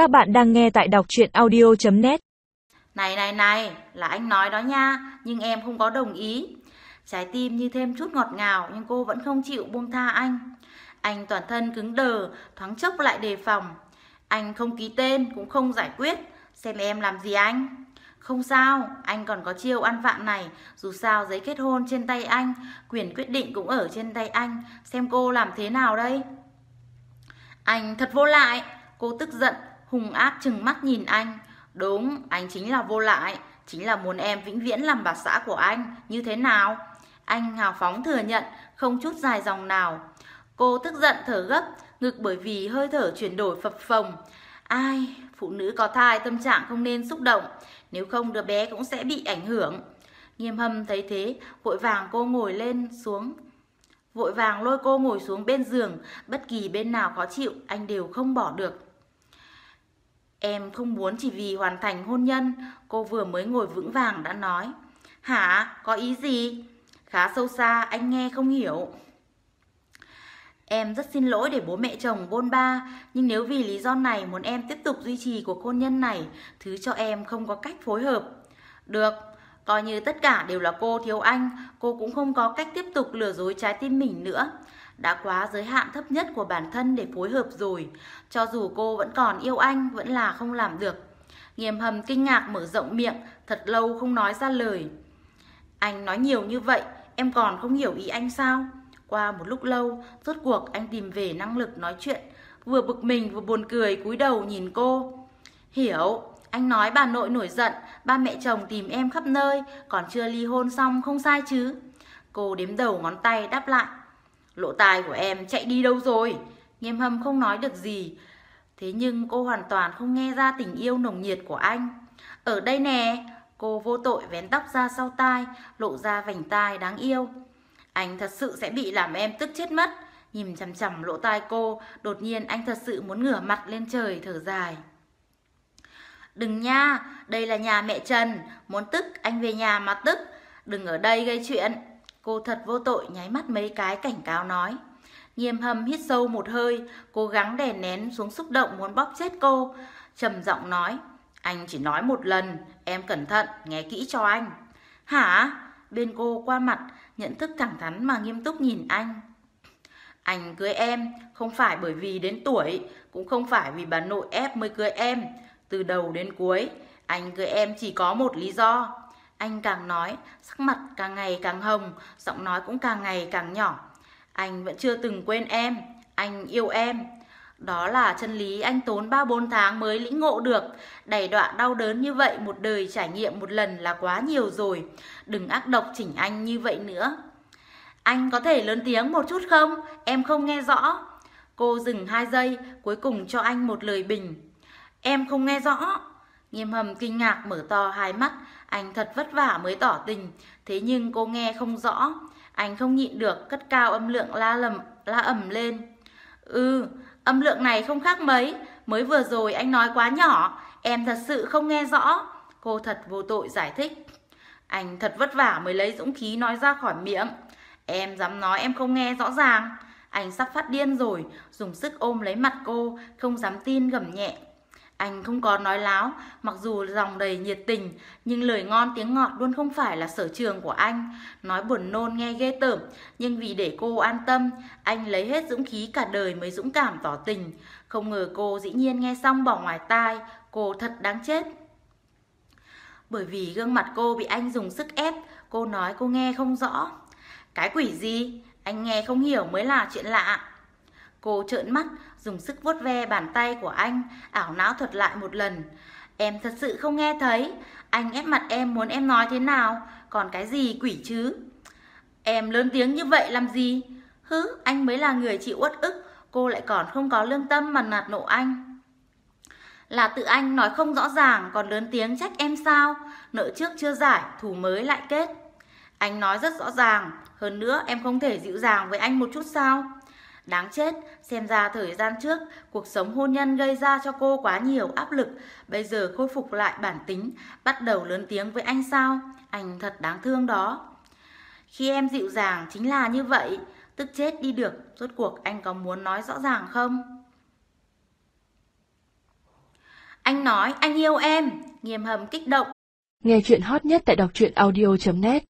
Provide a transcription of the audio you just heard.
Các bạn đang nghe tại đọc chuyện audio.net Này này này, là anh nói đó nha, nhưng em không có đồng ý. Trái tim như thêm chút ngọt ngào nhưng cô vẫn không chịu buông tha anh. Anh toàn thân cứng đờ, thoáng chốc lại đề phòng. Anh không ký tên, cũng không giải quyết. Xem em làm gì anh? Không sao, anh còn có chiêu ăn vạ này. Dù sao giấy kết hôn trên tay anh, quyền quyết định cũng ở trên tay anh. Xem cô làm thế nào đây? Anh thật vô lại. Cô tức giận, hung ác chừng mắt nhìn anh. Đúng, anh chính là vô lại. Chính là muốn em vĩnh viễn làm bà xã của anh. Như thế nào? Anh hào phóng thừa nhận, không chút dài dòng nào. Cô tức giận thở gấp, ngực bởi vì hơi thở chuyển đổi phập phồng. Ai, phụ nữ có thai tâm trạng không nên xúc động, nếu không đứa bé cũng sẽ bị ảnh hưởng. Nghiêm hâm thấy thế, vội vàng cô ngồi lên xuống. Vội vàng lôi cô ngồi xuống bên giường, bất kỳ bên nào khó chịu, anh đều không bỏ được. Em không muốn chỉ vì hoàn thành hôn nhân, cô vừa mới ngồi vững vàng đã nói. Hả, có ý gì? Khá sâu xa, anh nghe không hiểu. Em rất xin lỗi để bố mẹ chồng bôn ba, nhưng nếu vì lý do này muốn em tiếp tục duy trì cuộc hôn nhân này, thứ cho em không có cách phối hợp. Được, coi như tất cả đều là cô thiếu anh, cô cũng không có cách tiếp tục lừa dối trái tim mình nữa. Đã quá giới hạn thấp nhất của bản thân để phối hợp rồi, cho dù cô vẫn còn yêu anh, vẫn là không làm được. Nghiêm hầm kinh ngạc mở rộng miệng, thật lâu không nói ra lời. Anh nói nhiều như vậy, em còn không hiểu ý anh sao? Qua một lúc lâu, rốt cuộc anh tìm về năng lực nói chuyện, vừa bực mình vừa buồn cười cúi đầu nhìn cô. Hiểu, anh nói bà nội nổi giận, ba mẹ chồng tìm em khắp nơi, còn chưa ly hôn xong không sai chứ. Cô đếm đầu ngón tay đáp lại. Lỗ tai của em chạy đi đâu rồi? Nghiêm hâm không nói được gì. Thế nhưng cô hoàn toàn không nghe ra tình yêu nồng nhiệt của anh. Ở đây nè, cô vô tội vén tóc ra sau tai, lộ ra vành tai đáng yêu. Anh thật sự sẽ bị làm em tức chết mất. Nhìn chằm chằm lỗ tai cô, đột nhiên anh thật sự muốn ngửa mặt lên trời thở dài. Đừng nha, đây là nhà mẹ Trần, muốn tức anh về nhà mà tức, đừng ở đây gây chuyện. Cô thật vô tội nháy mắt mấy cái cảnh cáo nói. Nghiêm hâm hít sâu một hơi, cố gắng đè nén xuống xúc động muốn bóp chết cô. trầm giọng nói, anh chỉ nói một lần, em cẩn thận, nghe kỹ cho anh. Hả? Bên cô qua mặt, nhận thức thẳng thắn mà nghiêm túc nhìn anh. Anh cưới em không phải bởi vì đến tuổi, cũng không phải vì bà nội ép mới cưới em. Từ đầu đến cuối, anh cưới em chỉ có một lý do. Anh càng nói, sắc mặt càng ngày càng hồng, giọng nói cũng càng ngày càng nhỏ. Anh vẫn chưa từng quên em, anh yêu em. Đó là chân lý anh tốn 3-4 tháng mới lĩnh ngộ được. đẩy đoạn đau đớn như vậy một đời trải nghiệm một lần là quá nhiều rồi. Đừng ác độc chỉnh anh như vậy nữa. Anh có thể lớn tiếng một chút không? Em không nghe rõ. Cô dừng 2 giây, cuối cùng cho anh một lời bình. Em không nghe rõ. Nghiêm hầm kinh ngạc mở to hai mắt, anh thật vất vả mới tỏ tình, thế nhưng cô nghe không rõ. Anh không nhịn được, cất cao âm lượng la lầm, la ầm lên. Ừ, âm lượng này không khác mấy, mới vừa rồi anh nói quá nhỏ, em thật sự không nghe rõ. Cô thật vô tội giải thích. Anh thật vất vả mới lấy dũng khí nói ra khỏi miệng. Em dám nói em không nghe rõ ràng. Anh sắp phát điên rồi, dùng sức ôm lấy mặt cô, không dám tin gầm nhẹ. Anh không có nói láo, mặc dù dòng đầy nhiệt tình, nhưng lời ngon tiếng ngọt luôn không phải là sở trường của anh. Nói buồn nôn nghe ghê tởm, nhưng vì để cô an tâm, anh lấy hết dũng khí cả đời mới dũng cảm tỏ tình. Không ngờ cô dĩ nhiên nghe xong bỏ ngoài tai, cô thật đáng chết. Bởi vì gương mặt cô bị anh dùng sức ép, cô nói cô nghe không rõ. Cái quỷ gì? Anh nghe không hiểu mới là chuyện lạ. Cô trợn mắt, dùng sức vuốt ve bàn tay của anh, ảo não thuật lại một lần. Em thật sự không nghe thấy, anh ép mặt em muốn em nói thế nào, còn cái gì quỷ chứ? Em lớn tiếng như vậy làm gì? Hứ, anh mới là người chịu uất ức, cô lại còn không có lương tâm mà nạt nộ anh. Là tự anh nói không rõ ràng còn lớn tiếng trách em sao? Nợ trước chưa giải, thủ mới lại kết. Anh nói rất rõ ràng, hơn nữa em không thể dịu dàng với anh một chút sao? Đáng chết, xem ra thời gian trước, cuộc sống hôn nhân gây ra cho cô quá nhiều áp lực. Bây giờ khôi phục lại bản tính, bắt đầu lớn tiếng với anh sao? Anh thật đáng thương đó. Khi em dịu dàng chính là như vậy, tức chết đi được, rốt cuộc anh có muốn nói rõ ràng không? Anh nói anh yêu em, nghiêm hầm kích động. Nghe chuyện hot nhất tại đọc truyện audio.net